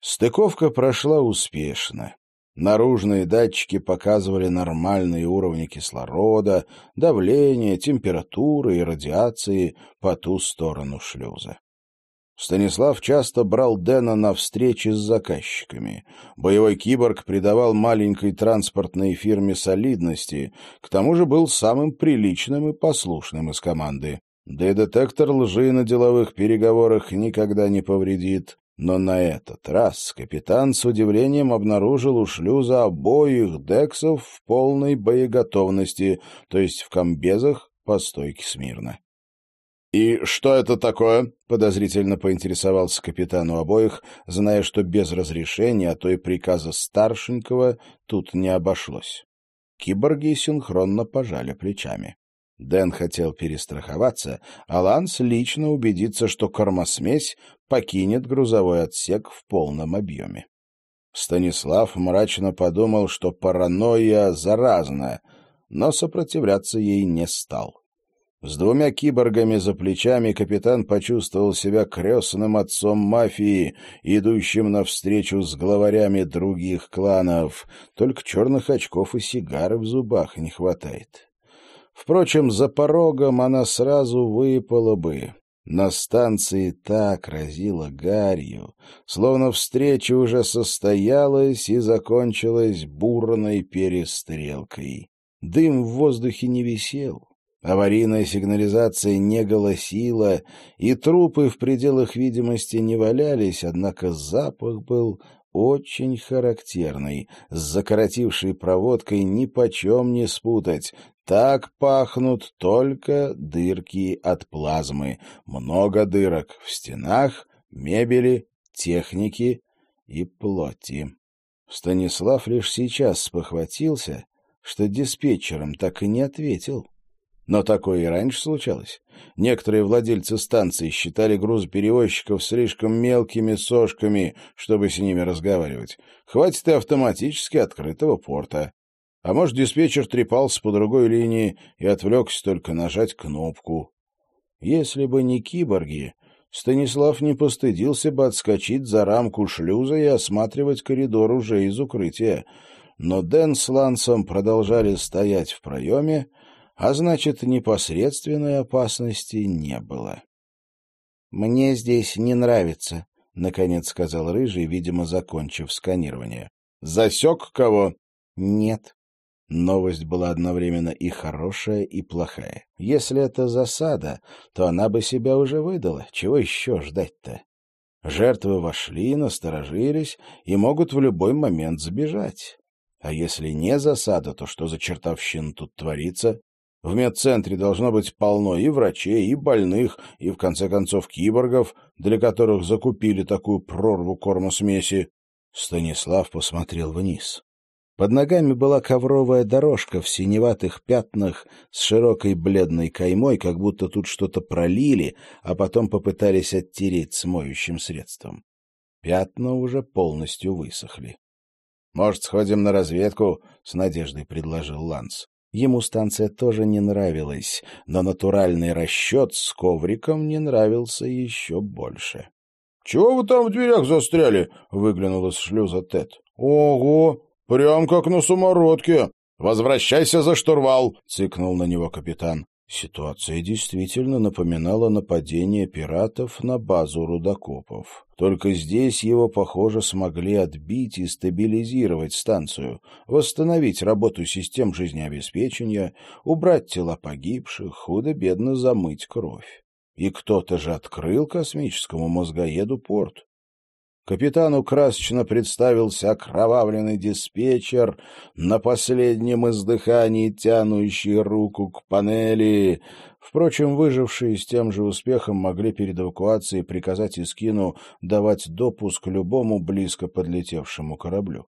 Стыковка прошла успешно. Наружные датчики показывали нормальные уровни кислорода, давления, температуры и радиации по ту сторону шлюза. Станислав часто брал Дэна на встречи с заказчиками. Боевой киборг придавал маленькой транспортной фирме солидности, к тому же был самым приличным и послушным из команды. Да и детектор лжи на деловых переговорах никогда не повредит. Но на этот раз капитан с удивлением обнаружил у шлюза обоих дексов в полной боеготовности, то есть в комбезах по стойке смирно. «И что это такое?» — подозрительно поинтересовался капитан у обоих, зная, что без разрешения, а то и приказа старшенького тут не обошлось. Киборги синхронно пожали плечами. Дэн хотел перестраховаться, а Ланс лично убедиться, что кормосмесь покинет грузовой отсек в полном объеме. Станислав мрачно подумал, что паранойя заразна, но сопротивляться ей не стал. С двумя киборгами за плечами капитан почувствовал себя крестным отцом мафии, идущим навстречу с главарями других кланов. Только черных очков и сигары в зубах не хватает. Впрочем, за порогом она сразу выпала бы. На станции так разила гарью, словно встреча уже состоялась и закончилась бурной перестрелкой. Дым в воздухе не висел. Аварийная сигнализация не голосила, и трупы в пределах видимости не валялись, однако запах был очень характерный, с закоротившей проводкой ни почем не спутать. Так пахнут только дырки от плазмы. Много дырок в стенах, мебели, техники и плоти. Станислав лишь сейчас спохватился, что диспетчером так и не ответил. Но такое и раньше случалось. Некоторые владельцы станций считали грузоперевозчиков слишком мелкими сошками, чтобы с ними разговаривать. Хватит и автоматически открытого порта. А может, диспетчер трепался по другой линии и отвлекся только нажать кнопку. Если бы не киборги, Станислав не постыдился бы отскочить за рамку шлюза и осматривать коридор уже из укрытия. Но Дэн с Лансом продолжали стоять в проеме, а значит, непосредственной опасности не было. «Мне здесь не нравится», — наконец сказал Рыжий, видимо, закончив сканирование. «Засек кого?» «Нет». Новость была одновременно и хорошая, и плохая. Если это засада, то она бы себя уже выдала. Чего еще ждать-то? Жертвы вошли, насторожились и могут в любой момент сбежать. А если не засада, то что за чертовщина тут творится? В медцентре должно быть полно и врачей, и больных, и, в конце концов, киборгов, для которых закупили такую прорву кормосмеси. Станислав посмотрел вниз. Под ногами была ковровая дорожка в синеватых пятнах с широкой бледной каймой, как будто тут что-то пролили, а потом попытались оттереть с средством. Пятна уже полностью высохли. «Может, сходим на разведку?» — с надеждой предложил Ланс. Ему станция тоже не нравилась, но натуральный расчет с ковриком не нравился еще больше. — Чего вы там в дверях застряли? — выглянул из шлюза Тед. — Ого! Прям как на самородке! Возвращайся за штурвал! — цикнул на него капитан. Ситуация действительно напоминала нападение пиратов на базу рудокопов. Только здесь его, похоже, смогли отбить и стабилизировать станцию, восстановить работу систем жизнеобеспечения, убрать тела погибших, худо-бедно замыть кровь. И кто-то же открыл космическому мозгоеду порт. Капитану красочно представился окровавленный диспетчер, на последнем издыхании тянущий руку к панели. Впрочем, выжившие с тем же успехом могли перед эвакуацией приказать Искину давать допуск любому близко подлетевшему кораблю.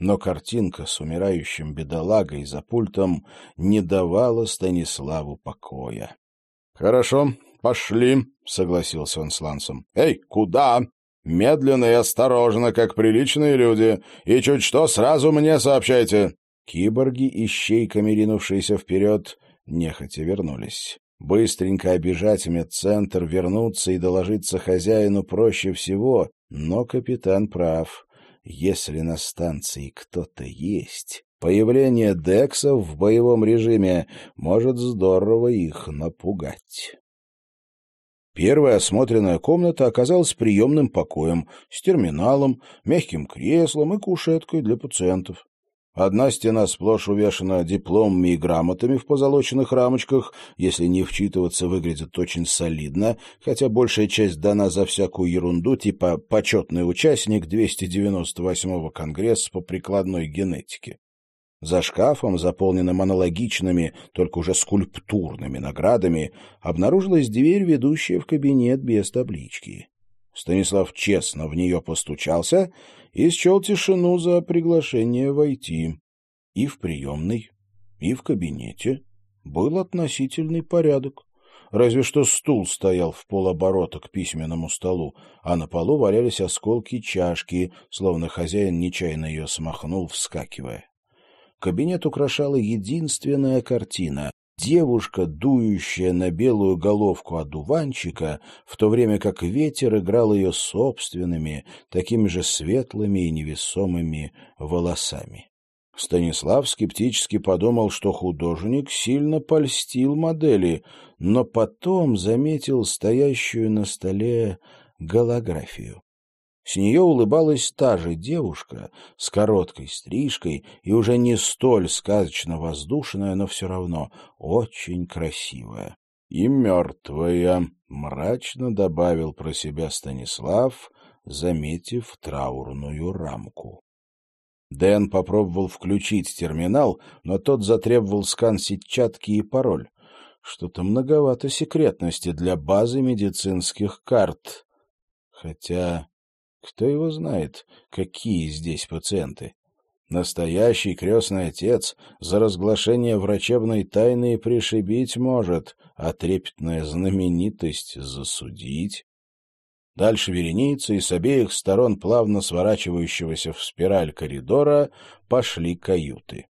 Но картинка с умирающим бедолагой за пультом не давала Станиславу покоя. — Хорошо, пошли, — согласился он с Лансом. — Эй, куда? Медленно и осторожно, как приличные люди, и чуть что сразу мне сообщайте». Киборги, ищейками ринувшиеся вперед, нехотя вернулись. Быстренько обижать медцентр, вернуться и доложиться хозяину проще всего, Но капитан прав. Если на станции кто-то есть, появление дексов в боевом режиме может здорово их напугать. Первая осмотренная комната оказалась приемным покоем с терминалом, мягким креслом и кушеткой для пациентов. Одна стена сплошь увешана дипломами и грамотами в позолоченных рамочках, если не вчитываться, выглядит очень солидно, хотя большая часть дана за всякую ерунду, типа «почетный участник 298-го конгресса по прикладной генетике». За шкафом, заполненным аналогичными, только уже скульптурными наградами, обнаружилась дверь, ведущая в кабинет без таблички. Станислав честно в нее постучался и счел тишину за приглашение войти. И в приемной, и в кабинете был относительный порядок. Разве что стул стоял в полоборота к письменному столу, а на полу валялись осколки чашки, словно хозяин нечаянно ее смахнул, вскакивая. Кабинет украшала единственная картина девушка, дующая на белую головку одуванчика, в то время как ветер играл ее собственными, такими же светлыми и невесомыми волосами. Станислав скептически подумал, что художник сильно польстил модели, но потом заметил стоящую на столе голографию. С нее улыбалась та же девушка с короткой стрижкой и уже не столь сказочно воздушная, но все равно очень красивая. И мертвая, мрачно добавил про себя Станислав, заметив траурную рамку. Дэн попробовал включить терминал, но тот затребовал скан сетчатки и пароль. Что-то многовато секретности для базы медицинских карт. Хотя кто его знает, какие здесь пациенты? Настоящий крестный отец за разглашение врачебной тайны пришибить может, а трепетная знаменитость засудить. Дальше вереница, и с обеих сторон плавно сворачивающегося в спираль коридора пошли каюты.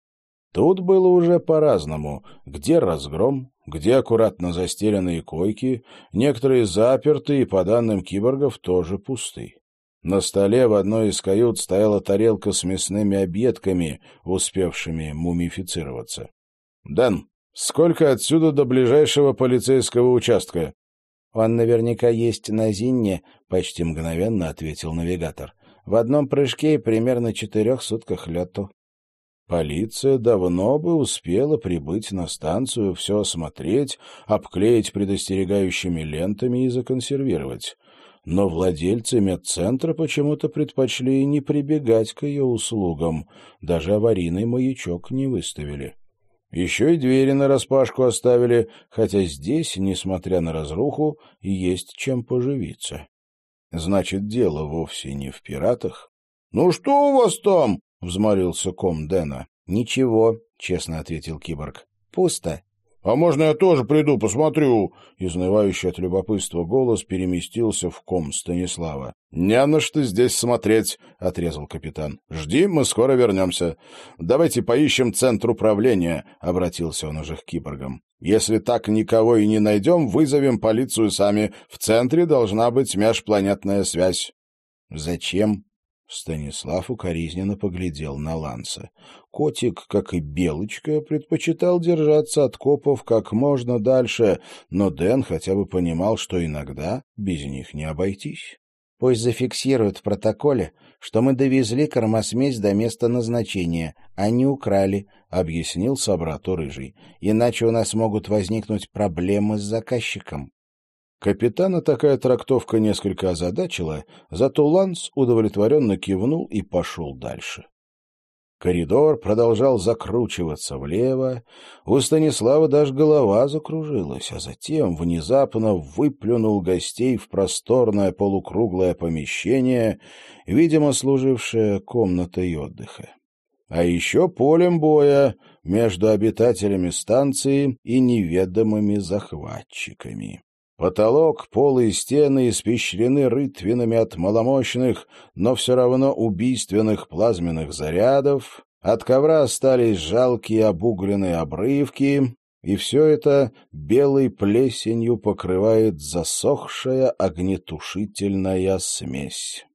Тут было уже по-разному. Где разгром, где аккуратно застеленные койки, некоторые заперты и, по данным киборгов, тоже пусты. На столе в одной из кают стояла тарелка с мясными объедками, успевшими мумифицироваться. — Дэн, сколько отсюда до ближайшего полицейского участка? — Он наверняка есть на Зинне, — почти мгновенно ответил навигатор. — В одном прыжке примерно четырех сутках лету. Полиция давно бы успела прибыть на станцию, все осмотреть, обклеить предостерегающими лентами и законсервировать но владельцы медцентра почему-то предпочли не прибегать к ее услугам, даже аварийный маячок не выставили. Еще и двери нараспашку оставили, хотя здесь, несмотря на разруху, есть чем поживиться. Значит, дело вовсе не в пиратах. — Ну что у вас там? — взмолился ком Дэна. — Ничего, — честно ответил киборг. — Пусто. «А можно я тоже приду, посмотрю?» Изнывающий от любопытства голос переместился в ком Станислава. «Не на что здесь смотреть», — отрезал капитан. «Жди, мы скоро вернемся. Давайте поищем центр управления», — обратился он уже к киборгам. «Если так никого и не найдем, вызовем полицию сами. В центре должна быть межпланетная связь». «Зачем?» Станислав укоризненно поглядел на Ланса. Котик, как и Белочка, предпочитал держаться от копов как можно дальше, но Дэн хотя бы понимал, что иногда без них не обойтись. «Пусть зафиксируют в протоколе, что мы довезли кормосмесь до места назначения, а не украли», — объяснил собрату Рыжий. «Иначе у нас могут возникнуть проблемы с заказчиком». Капитана такая трактовка несколько озадачила, зато Ланс удовлетворенно кивнул и пошел дальше. Коридор продолжал закручиваться влево, у Станислава даже голова закружилась, а затем внезапно выплюнул гостей в просторное полукруглое помещение, видимо, служившее комнатой отдыха. А еще полем боя между обитателями станции и неведомыми захватчиками. Потолок, полы и стены испещрены рытвинами от маломощных, но все равно убийственных плазменных зарядов, от ковра остались жалкие обугленные обрывки, и все это белой плесенью покрывает засохшая огнетушительная смесь.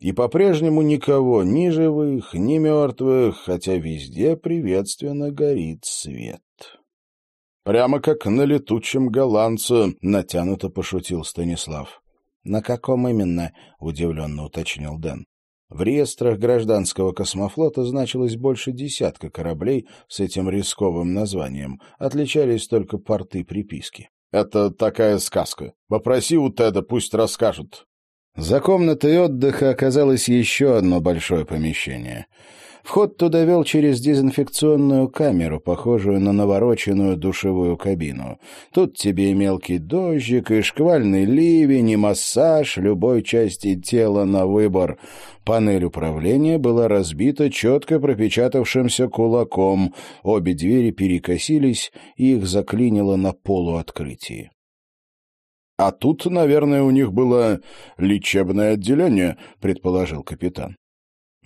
И по-прежнему никого, ни живых, ни мертвых, хотя везде приветственно горит свет. «Прямо как на летучем голландце», — натянуто пошутил Станислав. «На каком именно?» — удивленно уточнил Дэн. В реестрах гражданского космофлота значилось больше десятка кораблей с этим рисковым названием. Отличались только порты приписки. «Это такая сказка. Попроси у Теда, пусть расскажет». За комнатой отдыха оказалось еще одно большое помещение — Вход туда вел через дезинфекционную камеру, похожую на навороченную душевую кабину. Тут тебе и мелкий дождик, и шквальный ливень, и массаж любой части тела на выбор. Панель управления была разбита четко пропечатавшимся кулаком. Обе двери перекосились, и их заклинило на полуоткрытии. — А тут, наверное, у них было лечебное отделение, — предположил капитан.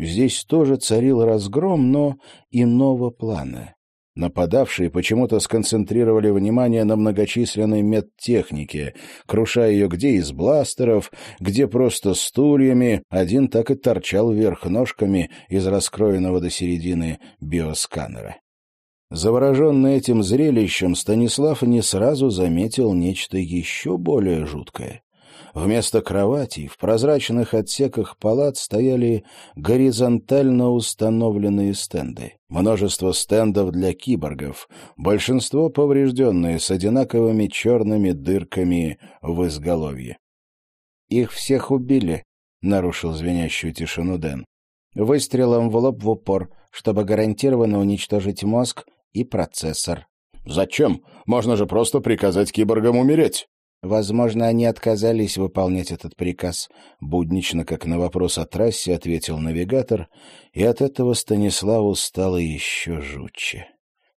Здесь тоже царил разгром, но иного плана. Нападавшие почему-то сконцентрировали внимание на многочисленной медтехнике, крушая ее где из бластеров, где просто стульями, один так и торчал вверх ножками из раскроенного до середины биосканера. Завороженный этим зрелищем, Станислав не сразу заметил нечто еще более жуткое. Вместо кроватей в прозрачных отсеках палат стояли горизонтально установленные стенды. Множество стендов для киборгов, большинство поврежденные с одинаковыми черными дырками в изголовье. «Их всех убили», — нарушил звенящую тишину Дэн. «Выстрелом в лоб в упор, чтобы гарантированно уничтожить мозг и процессор». «Зачем? Можно же просто приказать киборгам умереть». Возможно, они отказались выполнять этот приказ. Буднично, как на вопрос о трассе, ответил навигатор, и от этого Станиславу стало еще жутче.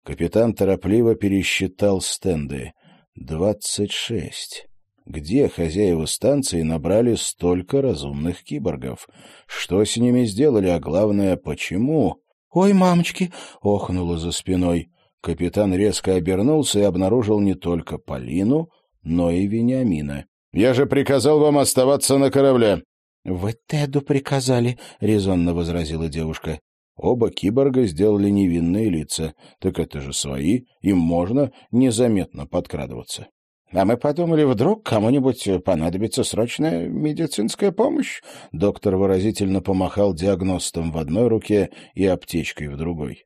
Капитан торопливо пересчитал стенды. «Двадцать шесть». Где хозяева станции набрали столько разумных киборгов? Что с ними сделали, а главное, почему? «Ой, мамочки!» — охнула за спиной. Капитан резко обернулся и обнаружил не только Полину, но и Вениамина. «Я же приказал вам оставаться на корабле!» «Вы Теду приказали», — резонно возразила девушка. Оба киборга сделали невинные лица. Так это же свои, им можно незаметно подкрадываться. А мы подумали, вдруг кому-нибудь понадобится срочная медицинская помощь. Доктор выразительно помахал диагностом в одной руке и аптечкой в другой.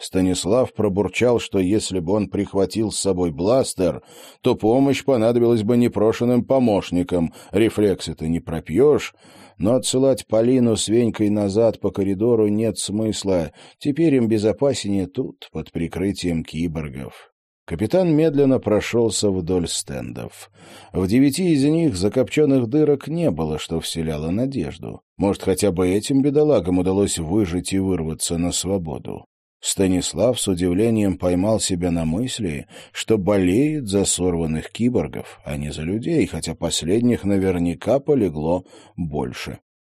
Станислав пробурчал, что если бы он прихватил с собой бластер, то помощь понадобилась бы непрошенным помощникам. Рефлексы ты не пропьешь, но отсылать Полину с Венькой назад по коридору нет смысла. Теперь им безопаснее тут, под прикрытием киборгов. Капитан медленно прошелся вдоль стендов. В девяти из них закопченных дырок не было, что вселяло надежду. Может, хотя бы этим бедолагам удалось выжить и вырваться на свободу. Станислав с удивлением поймал себя на мысли, что болеет за сорванных киборгов, а не за людей, хотя последних наверняка полегло больше.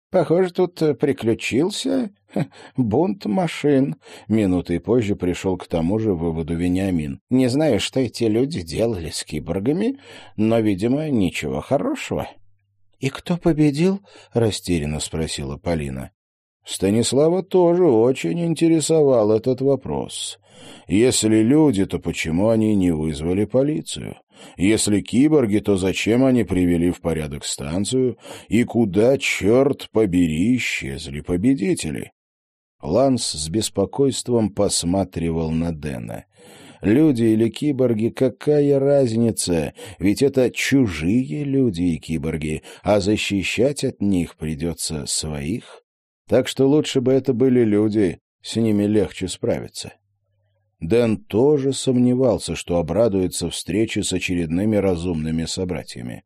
«Похоже, тут приключился бунт машин», — минутой позже пришел к тому же выводу Вениамин. «Не знаю, что эти люди делали с киборгами, но, видимо, ничего хорошего». «И кто победил?» — растерянно спросила Полина. Станислава тоже очень интересовал этот вопрос. Если люди, то почему они не вызвали полицию? Если киборги, то зачем они привели в порядок станцию? И куда, черт побери, исчезли победители? Ланс с беспокойством посматривал на Дэна. Люди или киборги, какая разница? Ведь это чужие люди и киборги, а защищать от них придется своих. Так что лучше бы это были люди, с ними легче справиться. Дэн тоже сомневался, что обрадуется встрече с очередными разумными собратьями.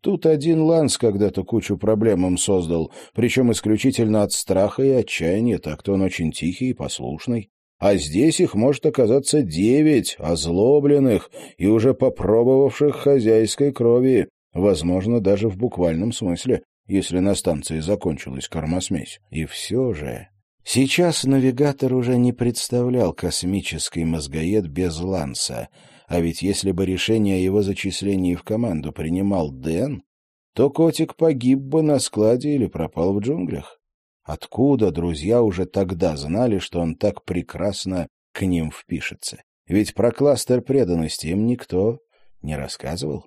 Тут один Ланс когда-то кучу проблем им создал, причем исключительно от страха и отчаяния, так-то он очень тихий и послушный. А здесь их может оказаться девять озлобленных и уже попробовавших хозяйской крови, возможно, даже в буквальном смысле, если на станции закончилась кормосмесь. И все же... Сейчас навигатор уже не представлял космический мозгоед без Ланса, а ведь если бы решение о его зачислении в команду принимал Дэн, то котик погиб бы на складе или пропал в джунглях. Откуда друзья уже тогда знали, что он так прекрасно к ним впишется? Ведь про кластер преданности им никто не рассказывал.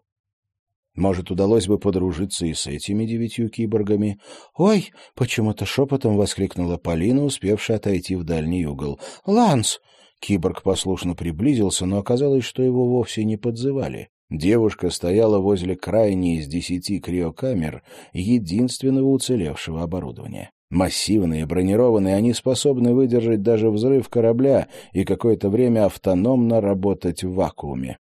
Может, удалось бы подружиться и с этими девятью киборгами? «Ой!» — почему-то шепотом воскликнула Полина, успевшая отойти в дальний угол. «Ланс!» Киборг послушно приблизился, но оказалось, что его вовсе не подзывали. Девушка стояла возле крайней из десяти криокамер, единственного уцелевшего оборудования. Массивные, бронированные, они способны выдержать даже взрыв корабля и какое-то время автономно работать в вакууме.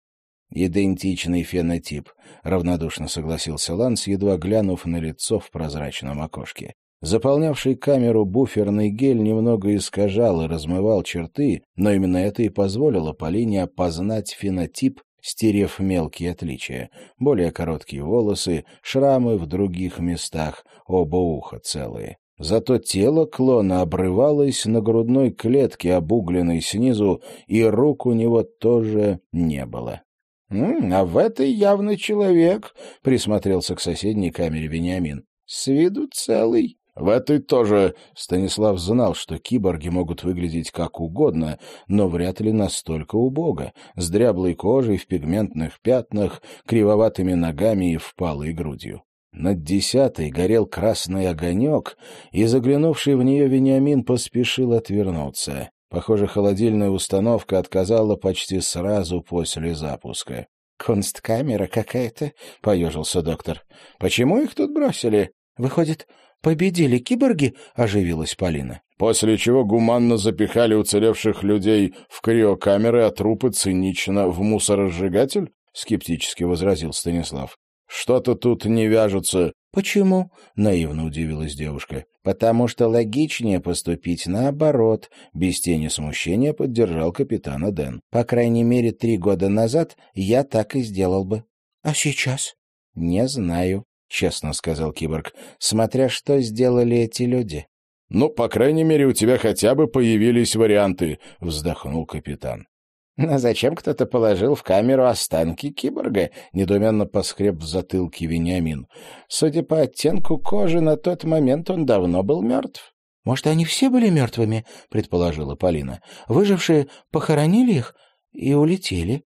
«Идентичный фенотип», — равнодушно согласился Ланс, едва глянув на лицо в прозрачном окошке. Заполнявший камеру буферный гель немного искажал и размывал черты, но именно это и позволило Полине опознать фенотип, стерев мелкие отличия. Более короткие волосы, шрамы в других местах, оба уха целые. Зато тело клона обрывалось на грудной клетке, обугленной снизу, и рук у него тоже не было. — А в этой явно человек, — присмотрелся к соседней камере Вениамин. — С виду целый. В этой тоже Станислав знал, что киборги могут выглядеть как угодно, но вряд ли настолько убого, с дряблой кожей в пигментных пятнах, кривоватыми ногами и впалой грудью. Над десятой горел красный огонек, и заглянувший в нее Вениамин поспешил отвернуться. Похоже, холодильная установка отказала почти сразу после запуска. «Консткамера какая-то», — поежился доктор. «Почему их тут бросили? Выходит, победили киборги?» — оживилась Полина. «После чего гуманно запихали уцелевших людей в криокамеры, а трупы цинично в мусоросжигатель?» — скептически возразил Станислав. Что-то тут не вяжется. Почему? наивно удивилась девушка. Потому что логичнее поступить наоборот, без тени смущения поддержал капитана Дэн. По крайней мере, три года назад я так и сделал бы. А сейчас? Не знаю, честно сказал киборг, смотря что сделали эти люди. Ну, по крайней мере, у тебя хотя бы появились варианты, вздохнул капитан. «А зачем кто-то положил в камеру останки киборга?» — недуменно поскреб в затылке Вениамин. «Судя по оттенку кожи, на тот момент он давно был мертв». «Может, они все были мертвыми?» — предположила Полина. «Выжившие похоронили их и улетели».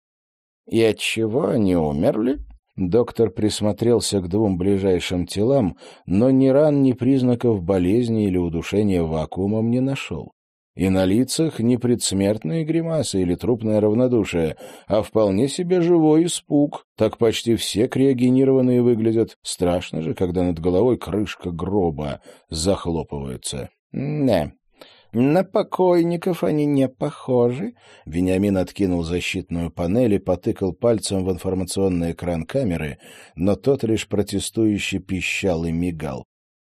«И от чего они умерли?» Доктор присмотрелся к двум ближайшим телам, но ни ран, ни признаков болезни или удушения вакуумом не нашел. И на лицах не предсмертные гримасы или трупное равнодушие, а вполне себе живой испуг. Так почти все криогенированные выглядят. Страшно же, когда над головой крышка гроба захлопывается. «Не, на покойников они не похожи». Вениамин откинул защитную панель и потыкал пальцем в информационный экран камеры, но тот лишь протестующе пищал и мигал.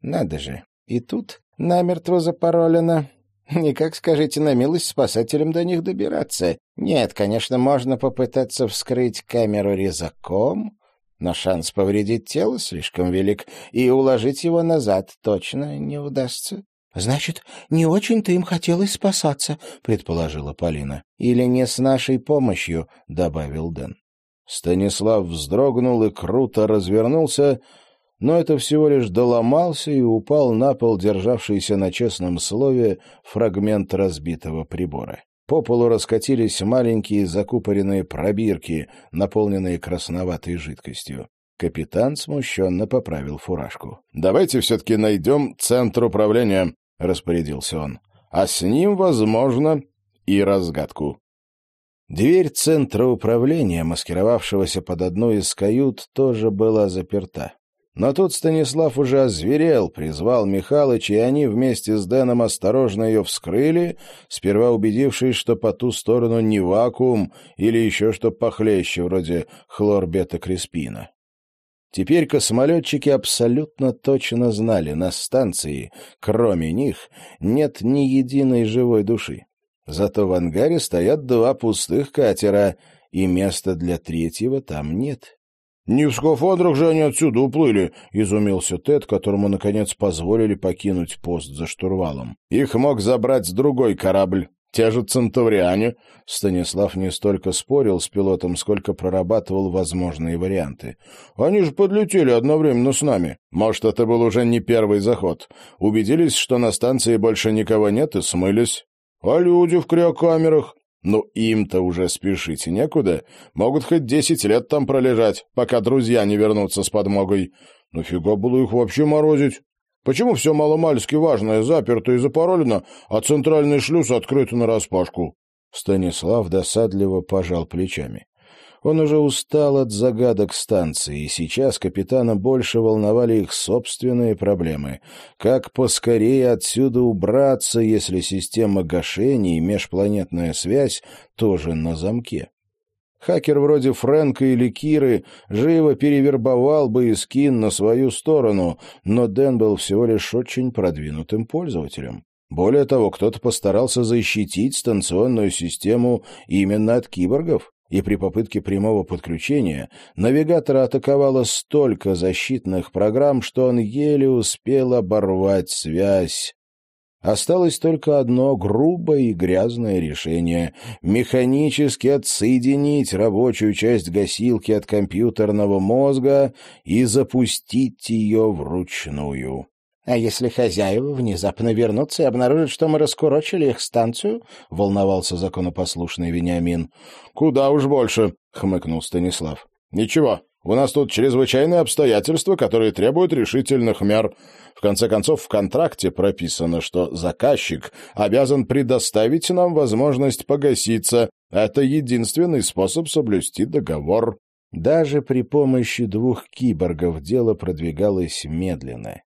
«Надо же, и тут намертво запаролено. Никак, скажите на милость, спасателям до них добираться. Нет, конечно, можно попытаться вскрыть камеру резаком, но шанс повредить тело слишком велик, и уложить его назад точно не удастся. — Значит, не очень-то им хотелось спасаться, — предположила Полина. — Или не с нашей помощью, — добавил Дэн. Станислав вздрогнул и круто развернулся, но это всего лишь доломался и упал на пол державшийся на честном слове фрагмент разбитого прибора. По полу раскатились маленькие закупоренные пробирки, наполненные красноватой жидкостью. Капитан смущенно поправил фуражку. «Давайте все-таки найдем центр управления», — распорядился он. «А с ним, возможно, и разгадку». Дверь центра управления, маскировавшегося под одну из кают, тоже была заперта. Но тут Станислав уже озверел, призвал Михалыча, и они вместе с Дэном осторожно ее вскрыли, сперва убедившись, что по ту сторону не вакуум или еще что похлеще, вроде хлорбета-креспина. Теперь космолетчики абсолютно точно знали, на станции, кроме них, нет ни единой живой души. Зато в ангаре стоят два пустых катера, и места для третьего там нет. «Не в скафандрах же они отсюда уплыли», — изумился Тед, которому, наконец, позволили покинуть пост за штурвалом. «Их мог забрать другой корабль». Те же центавриане. Станислав не столько спорил с пилотом, сколько прорабатывал возможные варианты. Они же подлетели одновременно с нами. Может, это был уже не первый заход. Убедились, что на станции больше никого нет и смылись. А люди в криокамерах? Ну, им-то уже спешить некуда. Могут хоть десять лет там пролежать, пока друзья не вернутся с подмогой. Нафига было их вообще морозить? Почему все маломальски важное заперто и запаролено, а центральный шлюз открыт нараспашку?» Станислав досадливо пожал плечами. Он уже устал от загадок станции, и сейчас капитана больше волновали их собственные проблемы. Как поскорее отсюда убраться, если система гашений и межпланетная связь тоже на замке? Хакер вроде Фрэнка или Киры живо перевербовал бы Искин на свою сторону, но Дэн был всего лишь очень продвинутым пользователем. Более того, кто-то постарался защитить станционную систему именно от киборгов, и при попытке прямого подключения навигатора атаковало столько защитных программ, что он еле успел оборвать связь. Осталось только одно грубое и грязное решение — механически отсоединить рабочую часть гасилки от компьютерного мозга и запустить ее вручную. «А если хозяева внезапно вернутся и обнаружат, что мы раскурочили их станцию?» — волновался законопослушный Вениамин. «Куда уж больше», — хмыкнул Станислав. «Ничего, у нас тут чрезвычайные обстоятельства, которые требуют решительных мер. В конце концов, в контракте прописано, что заказчик обязан предоставить нам возможность погаситься. Это единственный способ соблюсти договор. Даже при помощи двух киборгов дело продвигалось медленно.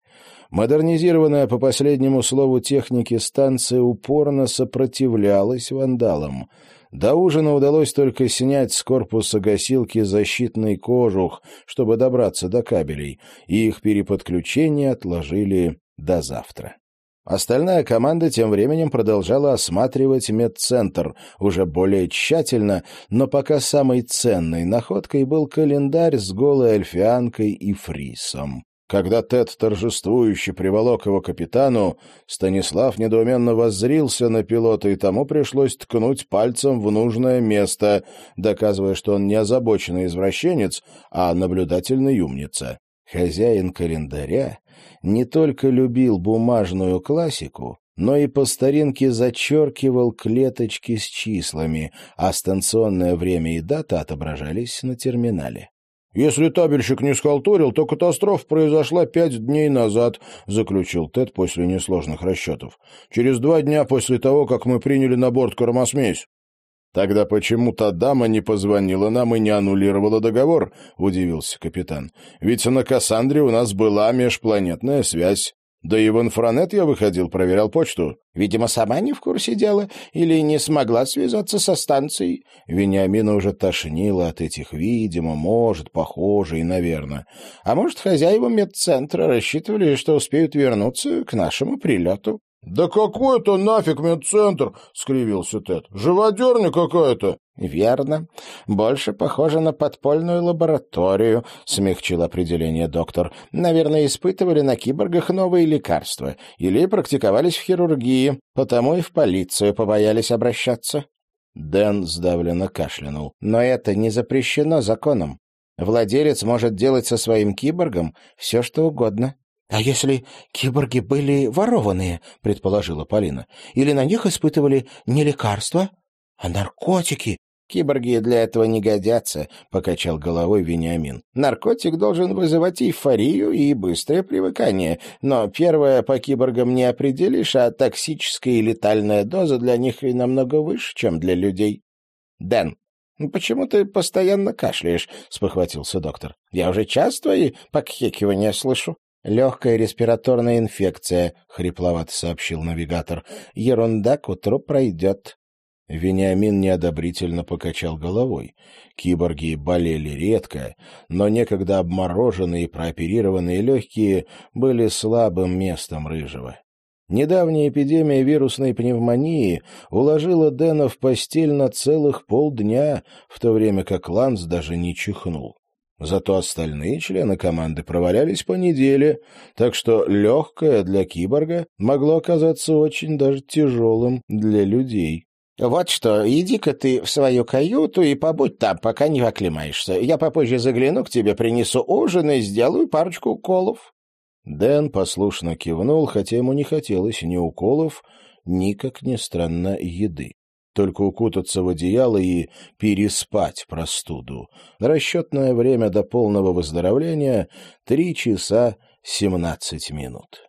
Модернизированная по последнему слову техники станция упорно сопротивлялась вандалам — до ужина удалось только снять с корпуса гасилки защитный кожух, чтобы добраться до кабелей, и их переподключение отложили до завтра. Остальная команда тем временем продолжала осматривать медцентр, уже более тщательно, но пока самой ценной находкой был календарь с голой альфианкой и фрисом. Когда Тед торжествующе приволок его капитану, Станислав недоуменно воззрился на пилота, и тому пришлось ткнуть пальцем в нужное место, доказывая, что он не озабоченный извращенец, а наблюдательный умница. Хозяин календаря не только любил бумажную классику, но и по старинке зачеркивал клеточки с числами, а станционное время и дата отображались на терминале. «Если табельщик не схалтурил, то катастрофа произошла пять дней назад», — заключил Тед после несложных расчетов. «Через два дня после того, как мы приняли на борт кормосмесь». «Тогда почему та дама не позвонила нам и не аннулировала договор?» — удивился капитан. «Ведь на Кассандре у нас была межпланетная связь». Да и в инфранет я выходил, проверял почту. Видимо, сама не в курсе дела или не смогла связаться со станцией. Вениамина уже тошнило от этих «видимо», «может», «похоже» и «наверное». А может, хозяева медцентра рассчитывали, что успеют вернуться к нашему прилету? «Да какой это нафиг медцентр?» — скривился Тед. «Живодерня какая-то». «Верно. Больше похоже на подпольную лабораторию», — смягчил определение доктор. «Наверное, испытывали на киборгах новые лекарства или практиковались в хирургии, потому и в полицию побоялись обращаться». Дэн сдавленно кашлянул. «Но это не запрещено законом. Владелец может делать со своим киборгом все, что угодно». «А если киборги были ворованные?» — предположила Полина. «Или на них испытывали не лекарства, а наркотики?» «Киборги для этого не годятся», — покачал головой Вениамин. «Наркотик должен вызывать эйфорию и быстрое привыкание, но первое по киборгам не определишь, а токсическая и летальная доза для них и намного выше, чем для людей». «Дэн, почему ты постоянно кашляешь?» — спохватился доктор. «Я уже час твои покхекивания слышу». «Легкая респираторная инфекция», — хрипловато сообщил навигатор. «Ерунда к утру пройдет». Вениамин неодобрительно покачал головой. Киборги болели редко, но некогда обмороженные и прооперированные легкие были слабым местом рыжего. Недавняя эпидемия вирусной пневмонии уложила Дэна в постель на целых полдня, в то время как Ланс даже не чихнул. Зато остальные члены команды провалялись по неделе, так что легкое для киборга могло оказаться очень даже тяжелым для людей. «Вот что, иди-ка ты в свою каюту и побудь там, пока не оклемаешься. Я попозже загляну к тебе, принесу ужин и сделаю парочку уколов». Дэн послушно кивнул, хотя ему не хотелось ни уколов, ни, как ни странно, еды. Только укутаться в одеяло и переспать простуду. Расчетное время до полного выздоровления — три часа семнадцать минут.